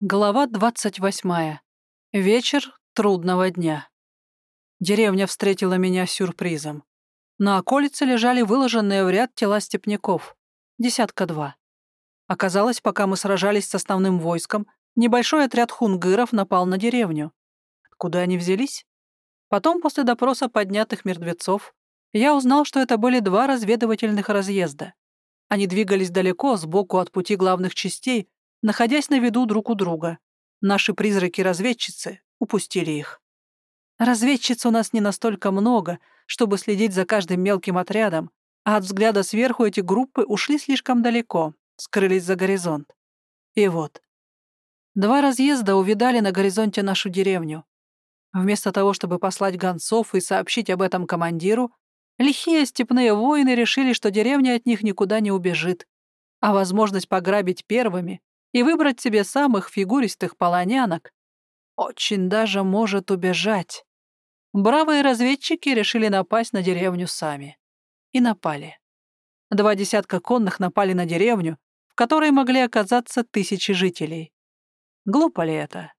Глава 28. Вечер трудного дня. Деревня встретила меня сюрпризом. На околице лежали выложенные в ряд тела степняков. Десятка два. Оказалось, пока мы сражались с основным войском, небольшой отряд хунгыров напал на деревню. Куда они взялись? Потом, после допроса поднятых мертвецов, я узнал, что это были два разведывательных разъезда. Они двигались далеко, сбоку от пути главных частей, находясь на виду друг у друга. Наши призраки-разведчицы упустили их. Разведчиц у нас не настолько много, чтобы следить за каждым мелким отрядом, а от взгляда сверху эти группы ушли слишком далеко, скрылись за горизонт. И вот. Два разъезда увидали на горизонте нашу деревню. Вместо того, чтобы послать гонцов и сообщить об этом командиру, лихие степные воины решили, что деревня от них никуда не убежит, а возможность пограбить первыми и выбрать себе самых фигуристых полонянок, очень даже может убежать. Бравые разведчики решили напасть на деревню сами. И напали. Два десятка конных напали на деревню, в которой могли оказаться тысячи жителей. Глупо ли это?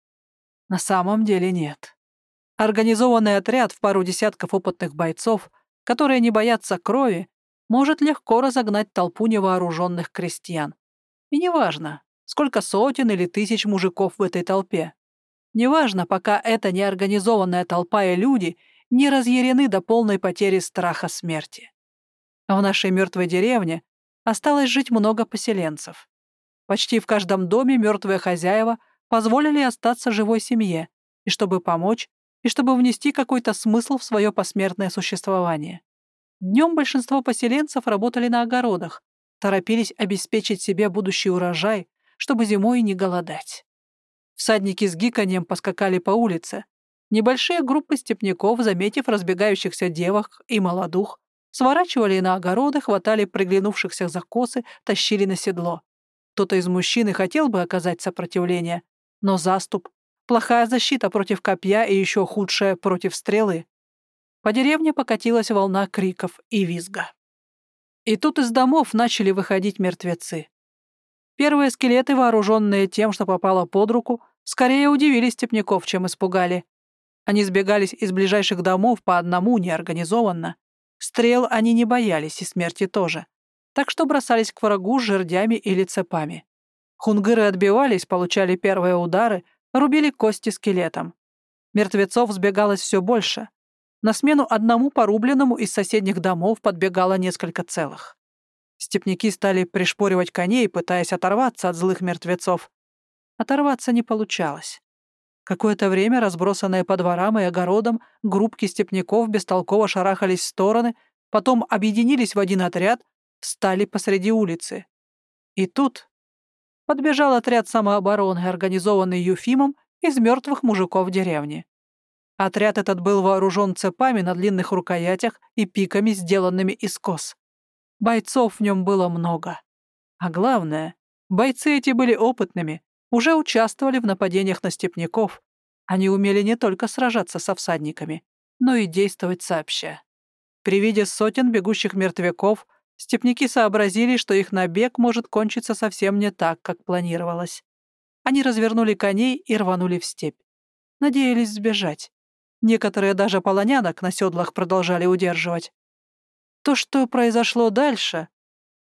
На самом деле нет. Организованный отряд в пару десятков опытных бойцов, которые не боятся крови, может легко разогнать толпу невооруженных крестьян. И неважно, сколько сотен или тысяч мужиков в этой толпе. Неважно, пока эта неорганизованная толпа и люди не разъярены до полной потери страха смерти. В нашей мертвой деревне осталось жить много поселенцев. Почти в каждом доме мертвые хозяева позволили остаться живой семье, и чтобы помочь, и чтобы внести какой-то смысл в свое посмертное существование. Днем большинство поселенцев работали на огородах, торопились обеспечить себе будущий урожай, чтобы зимой не голодать. Всадники с гиканьем поскакали по улице. Небольшие группы степняков, заметив разбегающихся девок и молодух, сворачивали на огороды, хватали приглянувшихся за косы, тащили на седло. Кто-то из мужчин и хотел бы оказать сопротивление, но заступ — плохая защита против копья и еще худшая против стрелы. По деревне покатилась волна криков и визга. И тут из домов начали выходить мертвецы. Первые скелеты, вооруженные тем, что попало под руку, скорее удивили степняков, чем испугали. Они сбегались из ближайших домов по одному, неорганизованно. Стрел они не боялись, и смерти тоже. Так что бросались к врагу с жердями или цепами. Хунгыры отбивались, получали первые удары, рубили кости скелетом. Мертвецов сбегалось все больше. На смену одному порубленному из соседних домов подбегало несколько целых. Степняки стали пришпоривать коней, пытаясь оторваться от злых мертвецов. Оторваться не получалось. Какое-то время, разбросанные по дворам и огородам, группки степняков бестолково шарахались в стороны, потом объединились в один отряд, встали посреди улицы. И тут подбежал отряд самообороны, организованный Юфимом из мертвых мужиков деревни. Отряд этот был вооружен цепами на длинных рукоятях и пиками, сделанными из кос. Бойцов в нем было много. А главное, бойцы эти были опытными, уже участвовали в нападениях на степняков. Они умели не только сражаться со всадниками, но и действовать сообща. При виде сотен бегущих мертвяков степняки сообразили, что их набег может кончиться совсем не так, как планировалось. Они развернули коней и рванули в степь. Надеялись сбежать. Некоторые даже полонянок на седлах продолжали удерживать. То, что произошло дальше,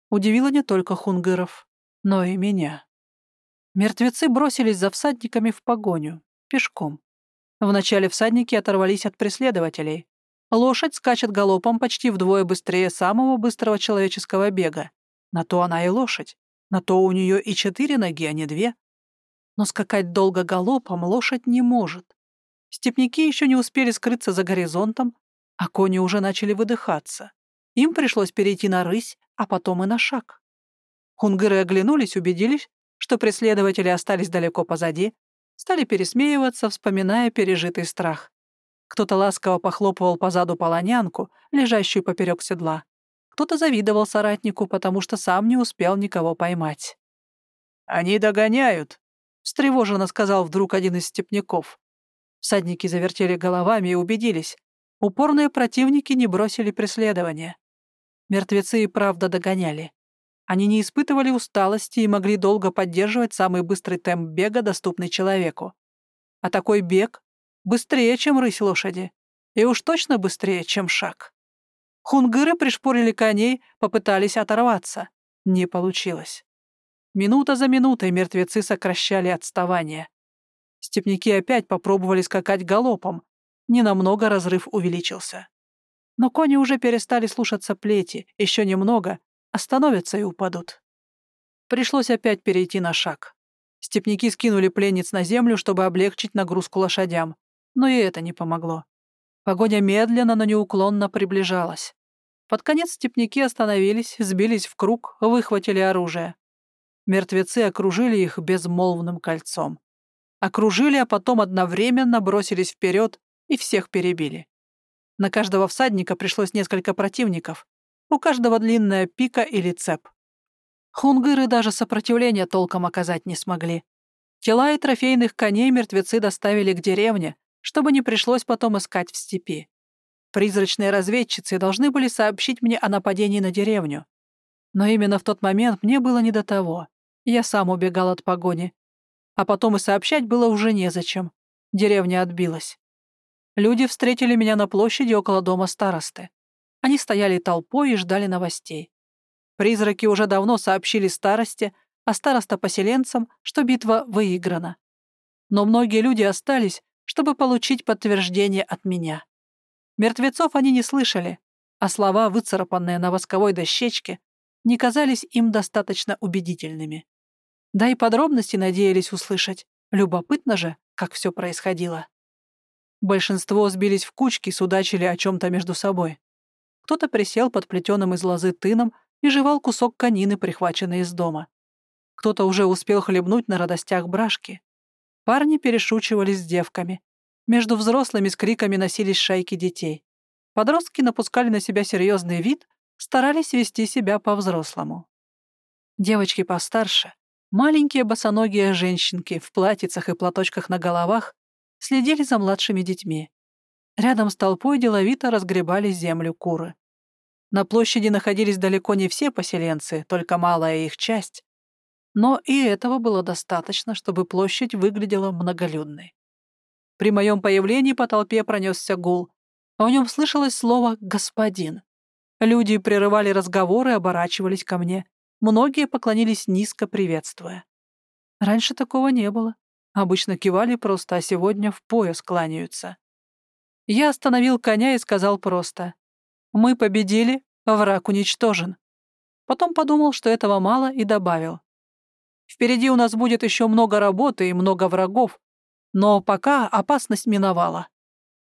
удивило не только хунгыров, но и меня. Мертвецы бросились за всадниками в погоню, пешком. Вначале всадники оторвались от преследователей. Лошадь скачет галопом почти вдвое быстрее самого быстрого человеческого бега. На то она и лошадь. На то у нее и четыре ноги, а не две. Но скакать долго галопом лошадь не может. Степняки еще не успели скрыться за горизонтом, а кони уже начали выдыхаться. Им пришлось перейти на рысь, а потом и на шаг. Хунгыры оглянулись, убедились, что преследователи остались далеко позади, стали пересмеиваться, вспоминая пережитый страх. Кто-то ласково похлопывал по заду полонянку, лежащую поперек седла. Кто-то завидовал соратнику, потому что сам не успел никого поймать. «Они догоняют», — встревоженно сказал вдруг один из степняков. Всадники завертели головами и убедились. Упорные противники не бросили преследования. Мертвецы и правда догоняли. Они не испытывали усталости и могли долго поддерживать самый быстрый темп бега, доступный человеку. А такой бег быстрее, чем рысь лошади, и уж точно быстрее, чем шаг. Хунгыры пришпорили коней, попытались оторваться. Не получилось. Минута за минутой мертвецы сокращали отставание. Степняки опять попробовали скакать галопом. Ненамного разрыв увеличился. Но кони уже перестали слушаться плети, еще немного, остановятся и упадут. Пришлось опять перейти на шаг. Степняки скинули пленниц на землю, чтобы облегчить нагрузку лошадям, но и это не помогло. Погоня медленно, но неуклонно приближалась. Под конец степняки остановились, сбились в круг, выхватили оружие. Мертвецы окружили их безмолвным кольцом. Окружили, а потом одновременно бросились вперед и всех перебили. На каждого всадника пришлось несколько противников, у каждого длинная пика или цеп. Хунгыры даже сопротивления толком оказать не смогли. Тела и трофейных коней мертвецы доставили к деревне, чтобы не пришлось потом искать в степи. Призрачные разведчицы должны были сообщить мне о нападении на деревню. Но именно в тот момент мне было не до того. Я сам убегал от погони. А потом и сообщать было уже незачем. Деревня отбилась. Люди встретили меня на площади около дома старосты. Они стояли толпой и ждали новостей. Призраки уже давно сообщили старости, а староста-поселенцам, что битва выиграна. Но многие люди остались, чтобы получить подтверждение от меня. Мертвецов они не слышали, а слова, выцарапанные на восковой дощечке, не казались им достаточно убедительными. Да и подробности надеялись услышать. Любопытно же, как все происходило. Большинство сбились в кучки, судачили о чем-то между собой. Кто-то присел под плетеным из лозы тыном и жевал кусок конины, прихваченный из дома. Кто-то уже успел хлебнуть на радостях брашки. Парни перешучивались с девками. Между взрослыми с криками носились шайки детей. Подростки напускали на себя серьезный вид, старались вести себя по-взрослому. Девочки постарше, маленькие босоногие женщинки в платьицах и платочках на головах следили за младшими детьми. Рядом с толпой деловито разгребали землю куры. На площади находились далеко не все поселенцы, только малая их часть. Но и этого было достаточно, чтобы площадь выглядела многолюдной. При моем появлении по толпе пронесся гул, а в нем слышалось слово «господин». Люди прерывали разговоры и оборачивались ко мне. Многие поклонились низко, приветствуя. Раньше такого не было. Обычно кивали просто, а сегодня в пояс кланяются. Я остановил коня и сказал просто «Мы победили, враг уничтожен». Потом подумал, что этого мало, и добавил «Впереди у нас будет еще много работы и много врагов, но пока опасность миновала».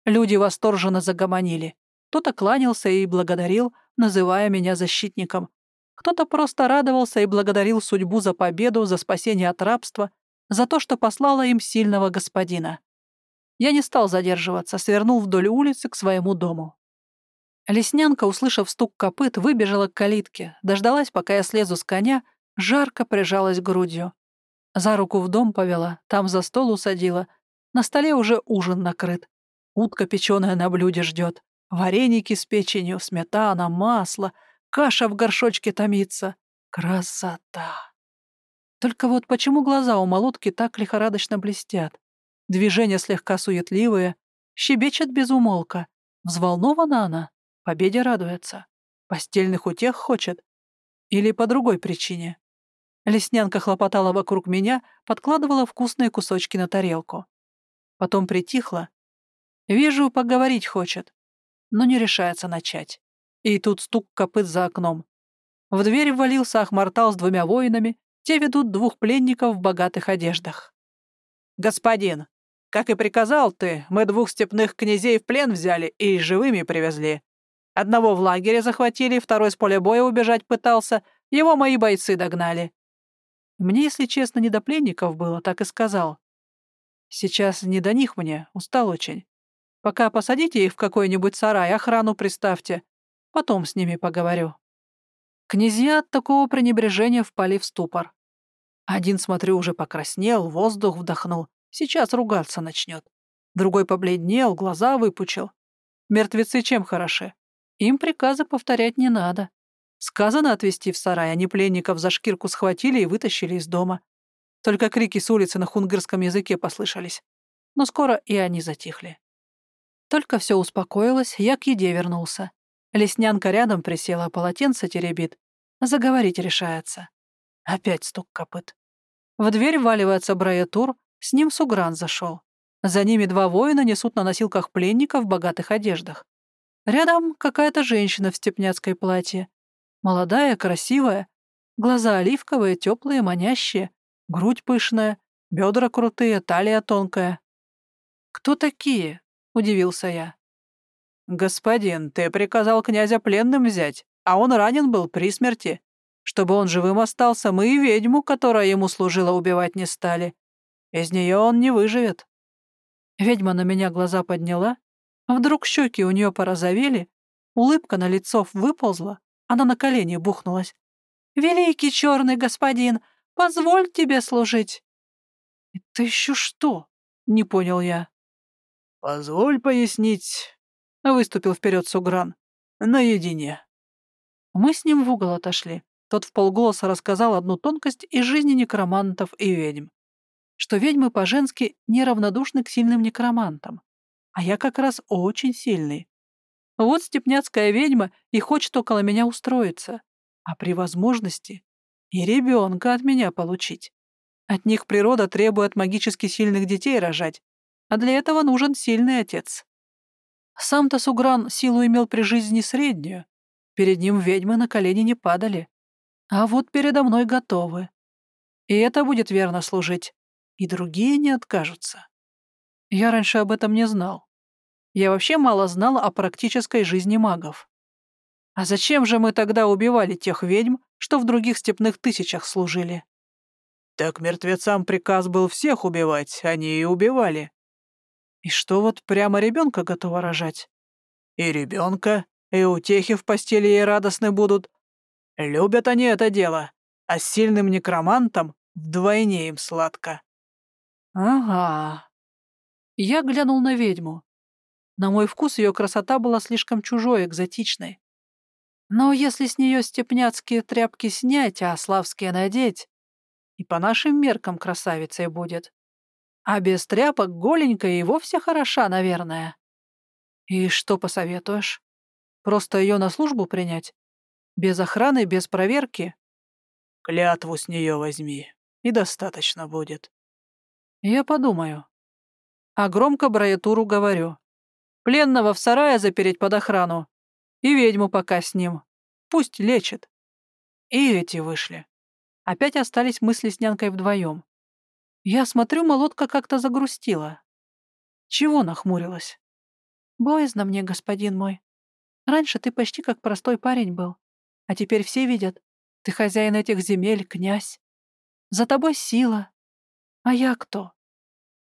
Люди восторженно загомонили. Кто-то кланялся и благодарил, называя меня защитником. Кто-то просто радовался и благодарил судьбу за победу, за спасение от рабства, за то, что послала им сильного господина. Я не стал задерживаться, свернул вдоль улицы к своему дому. Леснянка, услышав стук копыт, выбежала к калитке, дождалась, пока я слезу с коня, жарко прижалась грудью. За руку в дом повела, там за стол усадила. На столе уже ужин накрыт. Утка печеная на блюде ждет. Вареники с печенью, сметана, масло, каша в горшочке томится. Красота! Только вот почему глаза у молотки так лихорадочно блестят? Движения слегка суетливые, щебечет без умолка. Взволнована она, победе радуется. Постельных утех хочет. Или по другой причине. Леснянка хлопотала вокруг меня, подкладывала вкусные кусочки на тарелку. Потом притихла. Вижу, поговорить хочет, но не решается начать. И тут стук копыт за окном. В дверь ввалился Ахмартал с двумя воинами, те ведут двух пленников в богатых одеждах. «Господин, как и приказал ты, мы двух степных князей в плен взяли и живыми привезли. Одного в лагере захватили, второй с поля боя убежать пытался, его мои бойцы догнали. Мне, если честно, не до пленников было, так и сказал. Сейчас не до них мне, устал очень. Пока посадите их в какой-нибудь сарай, охрану приставьте. Потом с ними поговорю. Князья от такого пренебрежения впали в ступор. Один, смотрю, уже покраснел, воздух вдохнул. Сейчас ругаться начнет. Другой побледнел, глаза выпучил. Мертвецы чем хороши? Им приказы повторять не надо. Сказано отвезти в сарай, они пленников за шкирку схватили и вытащили из дома. Только крики с улицы на хунгырском языке послышались. Но скоро и они затихли. Только все успокоилось, я к еде вернулся. Леснянка рядом присела, полотенце теребит. Заговорить решается. Опять стук копыт. В дверь вваливается Браятур, с ним Сугран зашел. За ними два воина несут на носилках пленника в богатых одеждах. Рядом какая-то женщина в степняцкой платье. Молодая, красивая, глаза оливковые, теплые, манящие, грудь пышная, бедра крутые, талия тонкая. «Кто такие?» — удивился я. «Господин, ты приказал князя пленным взять, а он ранен был при смерти. Чтобы он живым остался, мы и ведьму, которая ему служила, убивать не стали. Из нее он не выживет». Ведьма на меня глаза подняла, вдруг щеки у нее порозовели, улыбка на лицо выползла, она на колени бухнулась. «Великий черный господин, позволь тебе служить!» «Это еще что?» — не понял я. «Позволь пояснить», — выступил вперед Сугран. «Наедине». Мы с ним в угол отошли. Тот в полголоса рассказал одну тонкость из жизни некромантов и ведьм. Что ведьмы по-женски неравнодушны к сильным некромантам. А я как раз очень сильный. Вот степняцкая ведьма и хочет около меня устроиться. А при возможности и ребенка от меня получить. От них природа требует магически сильных детей рожать, а для этого нужен сильный отец. Сам-то Сугран силу имел при жизни среднюю. Перед ним ведьмы на колени не падали. А вот передо мной готовы. И это будет верно служить. И другие не откажутся. Я раньше об этом не знал. Я вообще мало знал о практической жизни магов. А зачем же мы тогда убивали тех ведьм, что в других степных тысячах служили? Так мертвецам приказ был всех убивать, они и убивали. И что вот прямо ребенка готова рожать? И ребенка, и утехи в постели ей радостны будут. Любят они это дело, а сильным некромантом вдвойне им сладко. Ага. Я глянул на ведьму. На мой вкус ее красота была слишком чужой, экзотичной. Но если с нее степняцкие тряпки снять, а славские надеть, и по нашим меркам красавицей будет. А без тряпок голенькая и вовсе хороша, наверное. И что посоветуешь? Просто ее на службу принять? Без охраны, без проверки? Клятву с нее возьми, и достаточно будет. Я подумаю. А громко Браятуру говорю. Пленного в сарае запереть под охрану. И ведьму пока с ним. Пусть лечит. И эти вышли. Опять остались мы с Леснянкой вдвоем. Я смотрю, молотка как-то загрустила. Чего нахмурилась? Боязно мне, господин мой. Раньше ты почти как простой парень был. А теперь все видят. Ты хозяин этих земель, князь. За тобой сила. А я кто?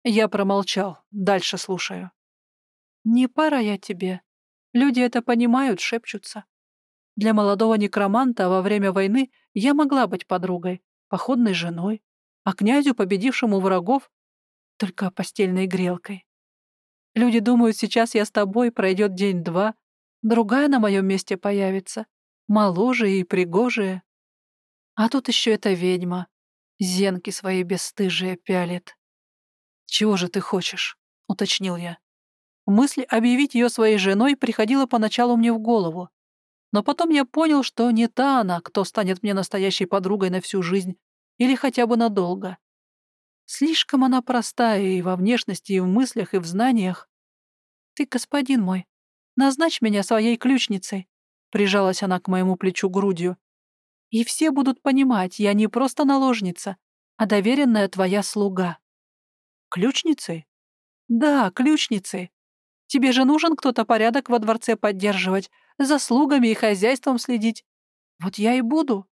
Я промолчал. Дальше слушаю. Не пара я тебе. Люди это понимают, шепчутся. Для молодого некроманта во время войны я могла быть подругой, походной женой, а князю, победившему врагов, только постельной грелкой. Люди думают, сейчас я с тобой, пройдет день-два, другая на моем месте появится, моложе и пригожая. А тут еще эта ведьма, зенки свои бесстыжие пялит. «Чего же ты хочешь?» — уточнил я. Мысль объявить ее своей женой приходила поначалу мне в голову. Но потом я понял, что не та она, кто станет мне настоящей подругой на всю жизнь или хотя бы надолго. Слишком она простая и во внешности, и в мыслях, и в знаниях. «Ты, господин мой, назначь меня своей ключницей», — прижалась она к моему плечу грудью. «И все будут понимать, я не просто наложница, а доверенная твоя слуга». «Ключницей?» «Да, ключницей. Тебе же нужен кто-то порядок во дворце поддерживать, за слугами и хозяйством следить. Вот я и буду.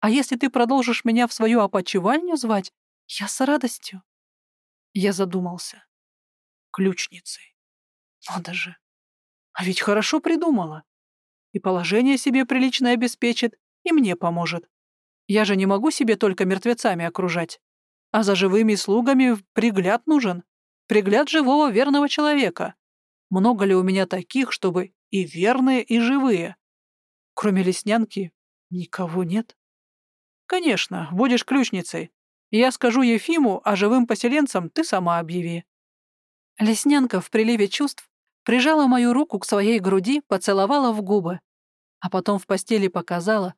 А если ты продолжишь меня в свою опочивальню звать, я с радостью. Я задумался. Ключницей. Надо же. А ведь хорошо придумала. И положение себе приличное обеспечит, и мне поможет. Я же не могу себе только мертвецами окружать. А за живыми слугами пригляд нужен. Пригляд живого верного человека. Много ли у меня таких, чтобы и верные, и живые? Кроме леснянки, Никого нет? Конечно, будешь ключницей. Я скажу Ефиму, а живым поселенцам ты сама объяви. Леснянка в приливе чувств прижала мою руку к своей груди, поцеловала в губы, а потом в постели показала,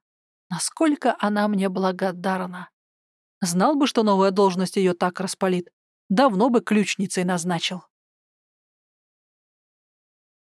насколько она мне благодарна. Знал бы, что новая должность ее так распалит, давно бы ключницей назначил.